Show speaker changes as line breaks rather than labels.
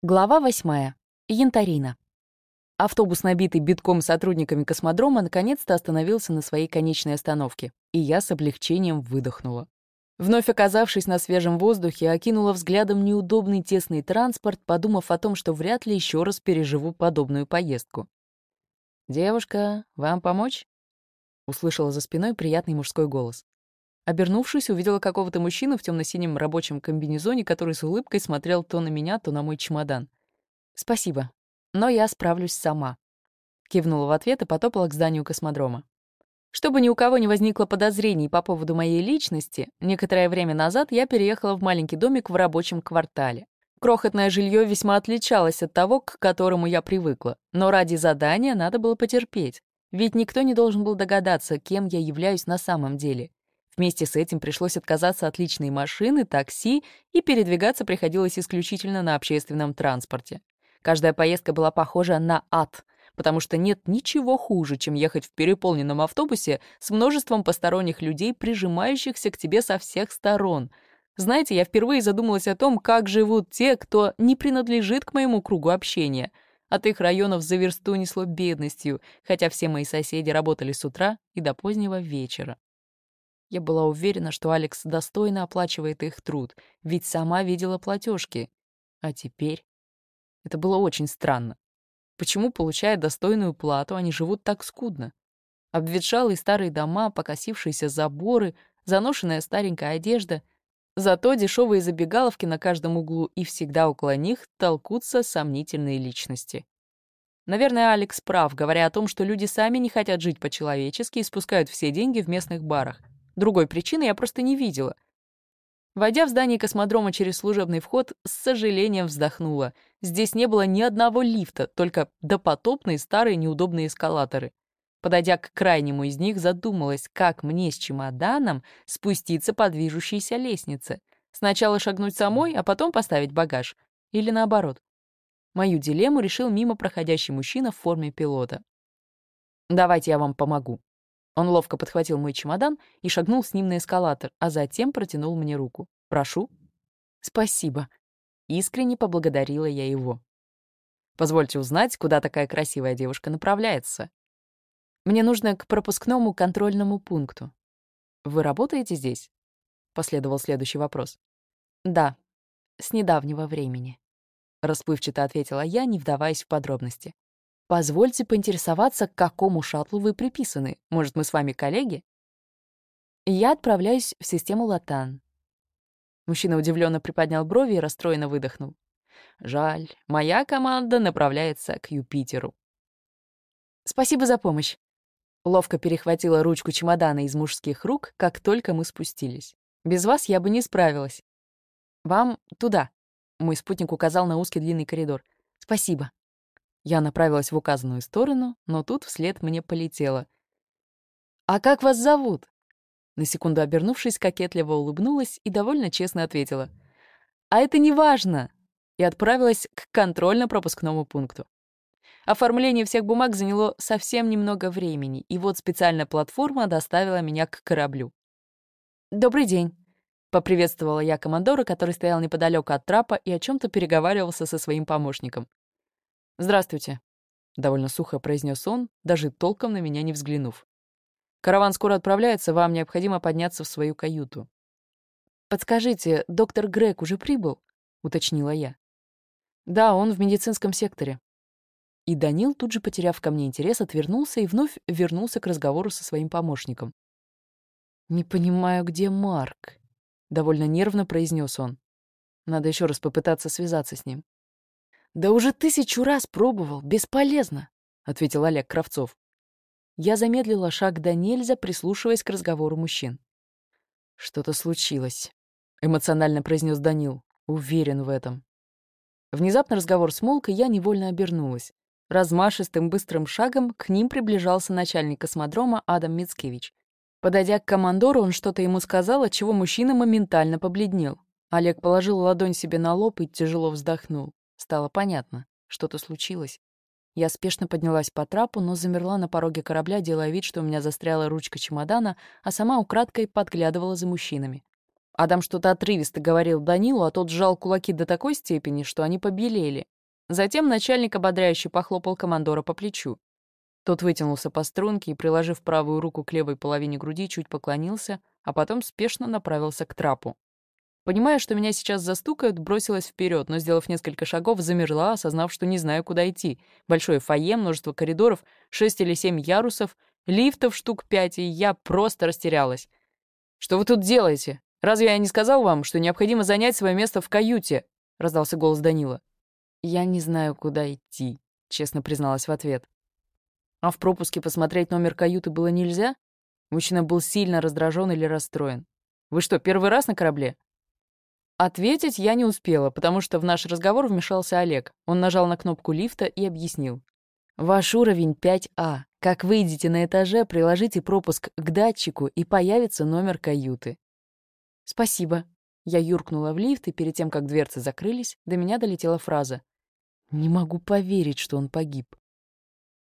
Глава восьмая. Янтарина. Автобус, набитый битком сотрудниками космодрома, наконец-то остановился на своей конечной остановке, и я с облегчением выдохнула. Вновь оказавшись на свежем воздухе, окинула взглядом неудобный тесный транспорт, подумав о том, что вряд ли еще раз переживу подобную поездку. «Девушка, вам помочь?» — услышала за спиной приятный мужской голос. Обернувшись, увидела какого-то мужчину в темно-синем рабочем комбинезоне, который с улыбкой смотрел то на меня, то на мой чемодан. «Спасибо, но я справлюсь сама», — кивнула в ответ и потопала к зданию космодрома. Чтобы ни у кого не возникло подозрений по поводу моей личности, некоторое время назад я переехала в маленький домик в рабочем квартале. Крохотное жилье весьма отличалось от того, к которому я привыкла, но ради задания надо было потерпеть, ведь никто не должен был догадаться, кем я являюсь на самом деле. Вместе с этим пришлось отказаться от личной машины, такси, и передвигаться приходилось исключительно на общественном транспорте. Каждая поездка была похожа на ад, потому что нет ничего хуже, чем ехать в переполненном автобусе с множеством посторонних людей, прижимающихся к тебе со всех сторон. Знаете, я впервые задумалась о том, как живут те, кто не принадлежит к моему кругу общения. От их районов за версту несло бедностью, хотя все мои соседи работали с утра и до позднего вечера. Я была уверена, что Алекс достойно оплачивает их труд, ведь сама видела платежки. А теперь... Это было очень странно. Почему, получая достойную плату, они живут так скудно? Обветшалые старые дома, покосившиеся заборы, заношенная старенькая одежда. Зато дешевые забегаловки на каждом углу, и всегда около них толкутся сомнительные личности. Наверное, Алекс прав, говоря о том, что люди сами не хотят жить по-человечески и спускают все деньги в местных барах. Другой причины я просто не видела. Войдя в здание космодрома через служебный вход, с сожалением вздохнула. Здесь не было ни одного лифта, только допотопные старые неудобные эскалаторы. Подойдя к крайнему из них, задумалась, как мне с чемоданом спуститься по движущейся лестнице. Сначала шагнуть самой, а потом поставить багаж. Или наоборот. Мою дилемму решил мимо проходящий мужчина в форме пилота. «Давайте я вам помогу», он ловко подхватил мой чемодан и шагнул с ним на эскалатор, а затем протянул мне руку. «Прошу». «Спасибо». Искренне поблагодарила я его. «Позвольте узнать, куда такая красивая девушка направляется». «Мне нужно к пропускному контрольному пункту». «Вы работаете здесь?» Последовал следующий вопрос. «Да, с недавнего времени», — расплывчато ответила я, не вдаваясь в подробности. Позвольте поинтересоваться, к какому шаттлу вы приписаны. Может, мы с вами коллеги? Я отправляюсь в систему Латан. Мужчина удивленно приподнял брови и расстроенно выдохнул. Жаль, моя команда направляется к Юпитеру. Спасибо за помощь. Ловко перехватила ручку чемодана из мужских рук, как только мы спустились. Без вас я бы не справилась. Вам туда. Мой спутник указал на узкий длинный коридор. Спасибо. Я направилась в указанную сторону, но тут вслед мне полетело. «А как вас зовут?» На секунду обернувшись, кокетливо улыбнулась и довольно честно ответила. «А это не важно!» и отправилась к контрольно-пропускному пункту. Оформление всех бумаг заняло совсем немного времени, и вот специальная платформа доставила меня к кораблю. «Добрый день», — поприветствовала я командора, который стоял неподалеку от трапа и о чем то переговаривался со своим помощником. «Здравствуйте», — довольно сухо произнес он, даже толком на меня не взглянув. «Караван скоро отправляется, вам необходимо подняться в свою каюту». «Подскажите, доктор Грег уже прибыл?» — уточнила я. «Да, он в медицинском секторе». И Данил, тут же потеряв ко мне интерес, отвернулся и вновь вернулся к разговору со своим помощником. «Не понимаю, где Марк?» — довольно нервно произнес он. «Надо еще раз попытаться связаться с ним». «Да уже тысячу раз пробовал, бесполезно», — ответил Олег Кравцов. Я замедлила шаг до нельзя, прислушиваясь к разговору мужчин. «Что-то случилось», — эмоционально произнес Данил. «Уверен в этом». Внезапно разговор смолк, и я невольно обернулась. Размашистым быстрым шагом к ним приближался начальник космодрома Адам Мицкевич. Подойдя к командору, он что-то ему сказал, отчего мужчина моментально побледнел. Олег положил ладонь себе на лоб и тяжело вздохнул. Стало понятно, что-то случилось. Я спешно поднялась по трапу, но замерла на пороге корабля, делая вид, что у меня застряла ручка чемодана, а сама украдкой подглядывала за мужчинами. Адам что-то отрывисто говорил Данилу, а тот сжал кулаки до такой степени, что они побелели. Затем начальник ободряюще похлопал командора по плечу. Тот вытянулся по струнке и, приложив правую руку к левой половине груди, чуть поклонился, а потом спешно направился к трапу. Понимая, что меня сейчас застукают, бросилась вперед, но, сделав несколько шагов, замерла, осознав, что не знаю, куда идти. Большое фойе, множество коридоров, шесть или семь ярусов, лифтов штук пять, и я просто растерялась. «Что вы тут делаете? Разве я не сказал вам, что необходимо занять свое место в каюте?» — раздался голос Данила. «Я не знаю, куда идти», — честно призналась в ответ. А в пропуске посмотреть номер каюты было нельзя? Мужчина был сильно раздражен или расстроен. «Вы что, первый раз на корабле?» Ответить я не успела, потому что в наш разговор вмешался Олег. Он нажал на кнопку лифта и объяснил. «Ваш уровень 5А. Как выйдете на этаже, приложите пропуск к датчику, и появится номер каюты». «Спасибо». Я юркнула в лифт, и перед тем, как дверцы закрылись, до меня долетела фраза. «Не могу поверить, что он погиб».